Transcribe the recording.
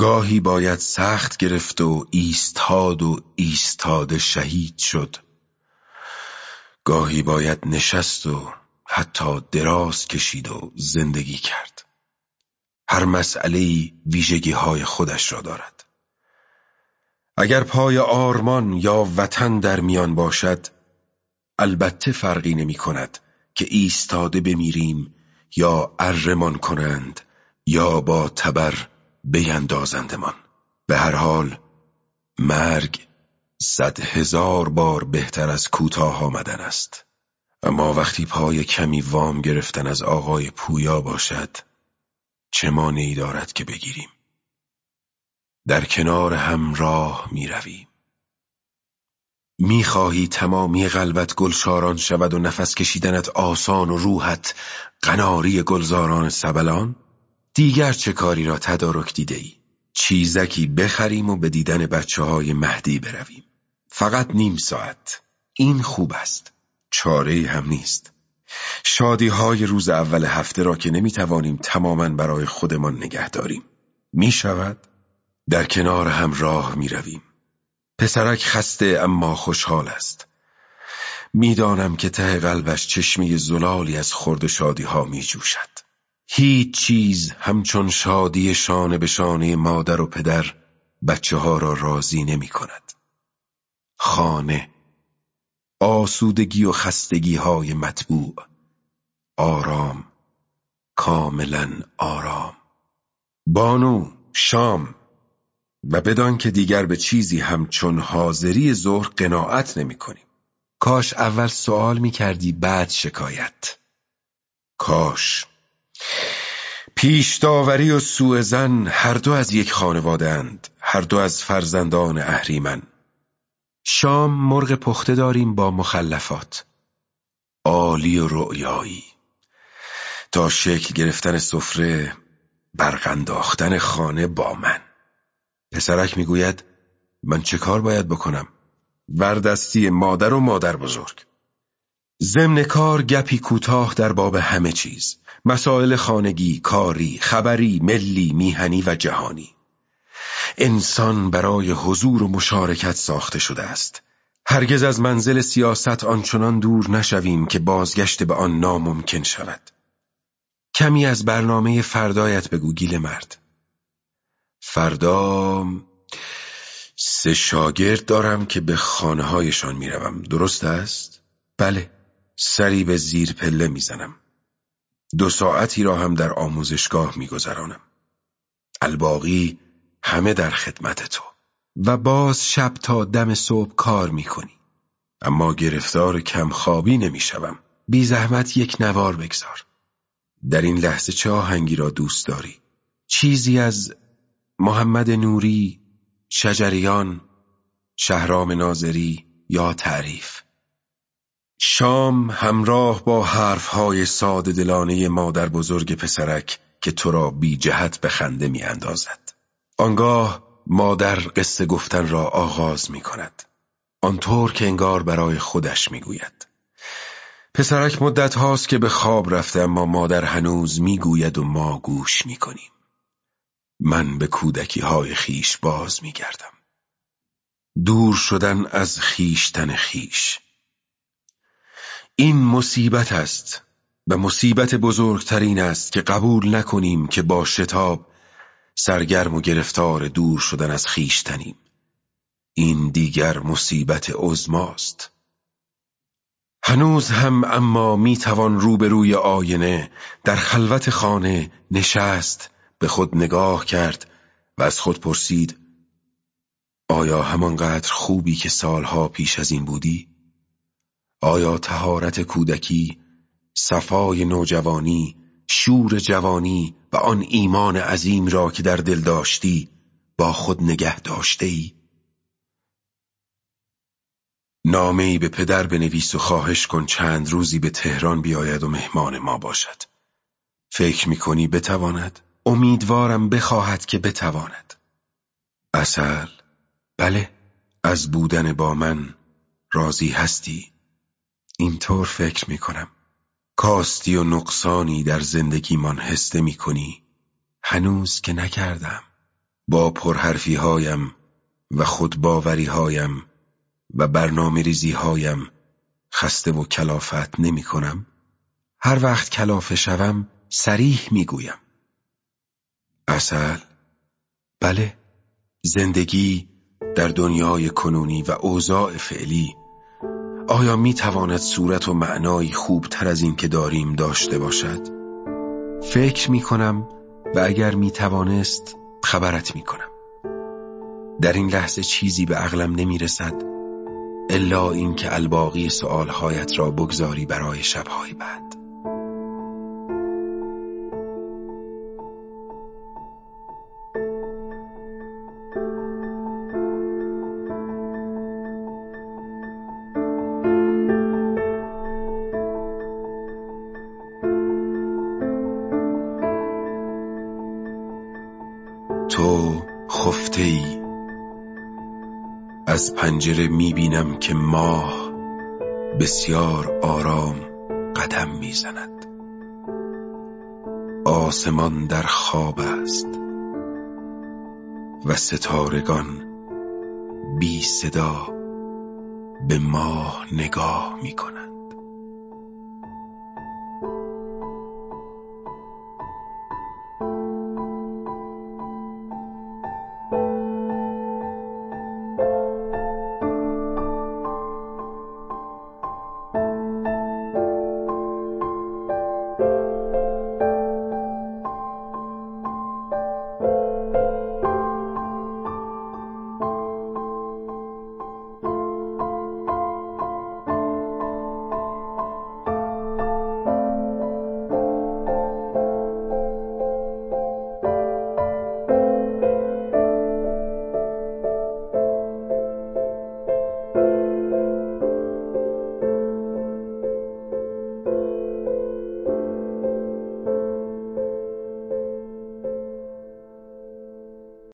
گاهی باید سخت گرفت و ایستاد و ایستاده شهید شد. گاهی باید نشست و حتی دراز کشید و زندگی کرد. هر مسئله ویژگی های خودش را دارد. اگر پای آرمان یا وطن در میان باشد البته فرقی نمی کند که ایستاده بمیریم یا ارمان کنند یا با تبر بیندازندمان. به هر حال مرگ صد هزار بار بهتر از کوتاه آمدن است. اما وقتی پای کمی وام گرفتن از آقای پویا باشد چه مانعی دارد که بگیریم؟ در کنار هم راه می رویم. می خواهی تمامی قلبت گلشاران شود و نفس کشیدنت آسان و روحت قناری گلزاران سبلان؟ دیگر چه کاری را تدارک دیده ای؟ چیزکی بخریم و به دیدن بچه های مهدی برویم. فقط نیم ساعت. این خوب است. چاره هم نیست. شادی های روز اول هفته را که نمی توانیم تماما برای خودمان نگه داریم. می شود؟ در کنار هم راه می رویم پسرک خسته اما خوشحال است. می‌دانم که ته قلبش چشمی زلالی از خورد شادی ها می جوشد هیچ چیز همچون شادی شانه به شانه مادر و پدر بچه ها را راضی نمی کند خانه آسودگی و خستگی های مطبوع. آرام کاملا آرام. بانو شام. و بدان که دیگر به چیزی همچون حاضری ظهر قناعت نمی کنیم. کاش اول سوال می کردی بعد شکایت. کاش. پیش داوری و سوء زن هر دو از یک خانواده اند هر دو از فرزندان اهریمن شام مرغ پخته داریم با مخلفات. عالی و رؤیایی. تا شکل گرفتن سفره برقنداختن خانه با من. پسرک می‌گوید من چه کار باید بکنم؟ وردستی مادر و مادر بزرگ. ضمن کار گپی کوتاه در باب همه چیز. مسائل خانگی، کاری، خبری، ملی، میهنی و جهانی. انسان برای حضور و مشارکت ساخته شده است. هرگز از منزل سیاست آنچنان دور نشویم که بازگشت به آن ناممکن شود. کمی از برنامه فردایت بگو گیل مرد. فردا سه شاگرد دارم که به خانه هایشان می‌روم. درست است؟ بله. سری به زیر پله می‌زنم. دو ساعتی را هم در آموزشگاه میگذرانم. الباقی همه در خدمت تو. و باز شب تا دم صبح کار می‌کنی. اما گرفتار کمخوابی نمی‌شوم. بی زحمت یک نوار بگذار. در این لحظه چه آهنگی را دوست داری؟ چیزی از محمد نوری، شجریان، شهرام ناظری یا تعریف؟ شام همراه با حرفهای ساده دلانه مادر بزرگ پسرک که تو را بی جهت به خنده می اندازد. آنگاه مادر قصه گفتن را آغاز می کند. آنطور که انگار برای خودش می گوید. پسرک مدت هاست که به خواب رفته اما مادر هنوز می گوید و ما گوش می کنیم. من به کودکی های خیش باز می گردم. دور شدن از خیشتن خیش این مصیبت است و مصیبت بزرگترین است که قبول نکنیم که با شتاب سرگرم و گرفتار دور شدن از خیشتنیم این دیگر مصیبت عزماست هنوز هم اما می توان روبروی آینه در خلوت خانه نشست به خود نگاه کرد و از خود پرسید آیا همانقدر خوبی که سالها پیش از این بودی؟ آیا تهارت کودکی، صفای نوجوانی، شور جوانی و آن ایمان عظیم را که در دل داشتی با خود نگه داشته ای؟ نامه ای به پدر بنویس و خواهش کن چند روزی به تهران بیاید و مهمان ما باشد. فکر می کنی بتواند؟ امیدوارم بخواهد که بتواند اصل بله از بودن با من راضی هستی اینطور فکر می کنم کاستی و نقصانی در زندگیمان حسته می کنی هنوز که نکردم. با پرحرفی هایم و خودباوری هایم و برنامه ریزی هایم خسته و کلافت نمی کنم؟ هر وقت کلافه شوم سریح می گویم اصل؟ بله. زندگی در دنیای کنونی و اوضاع فعلی آیا می تواند صورت و معنایی خوبتر از این که داریم داشته باشد؟ فکر می کنم و اگر می توانست خبرت می کنم در این لحظه چیزی به عقلم نمی رسد الا اینکه الباقی سؤالهایت را بگذاری برای شبهای بعد تو خفته ای از پنجره می‌بینم که ماه بسیار آرام قدم می‌زند. آسمان در خواب است و ستارگان بی صدا به ماه نگاه می‌کنند.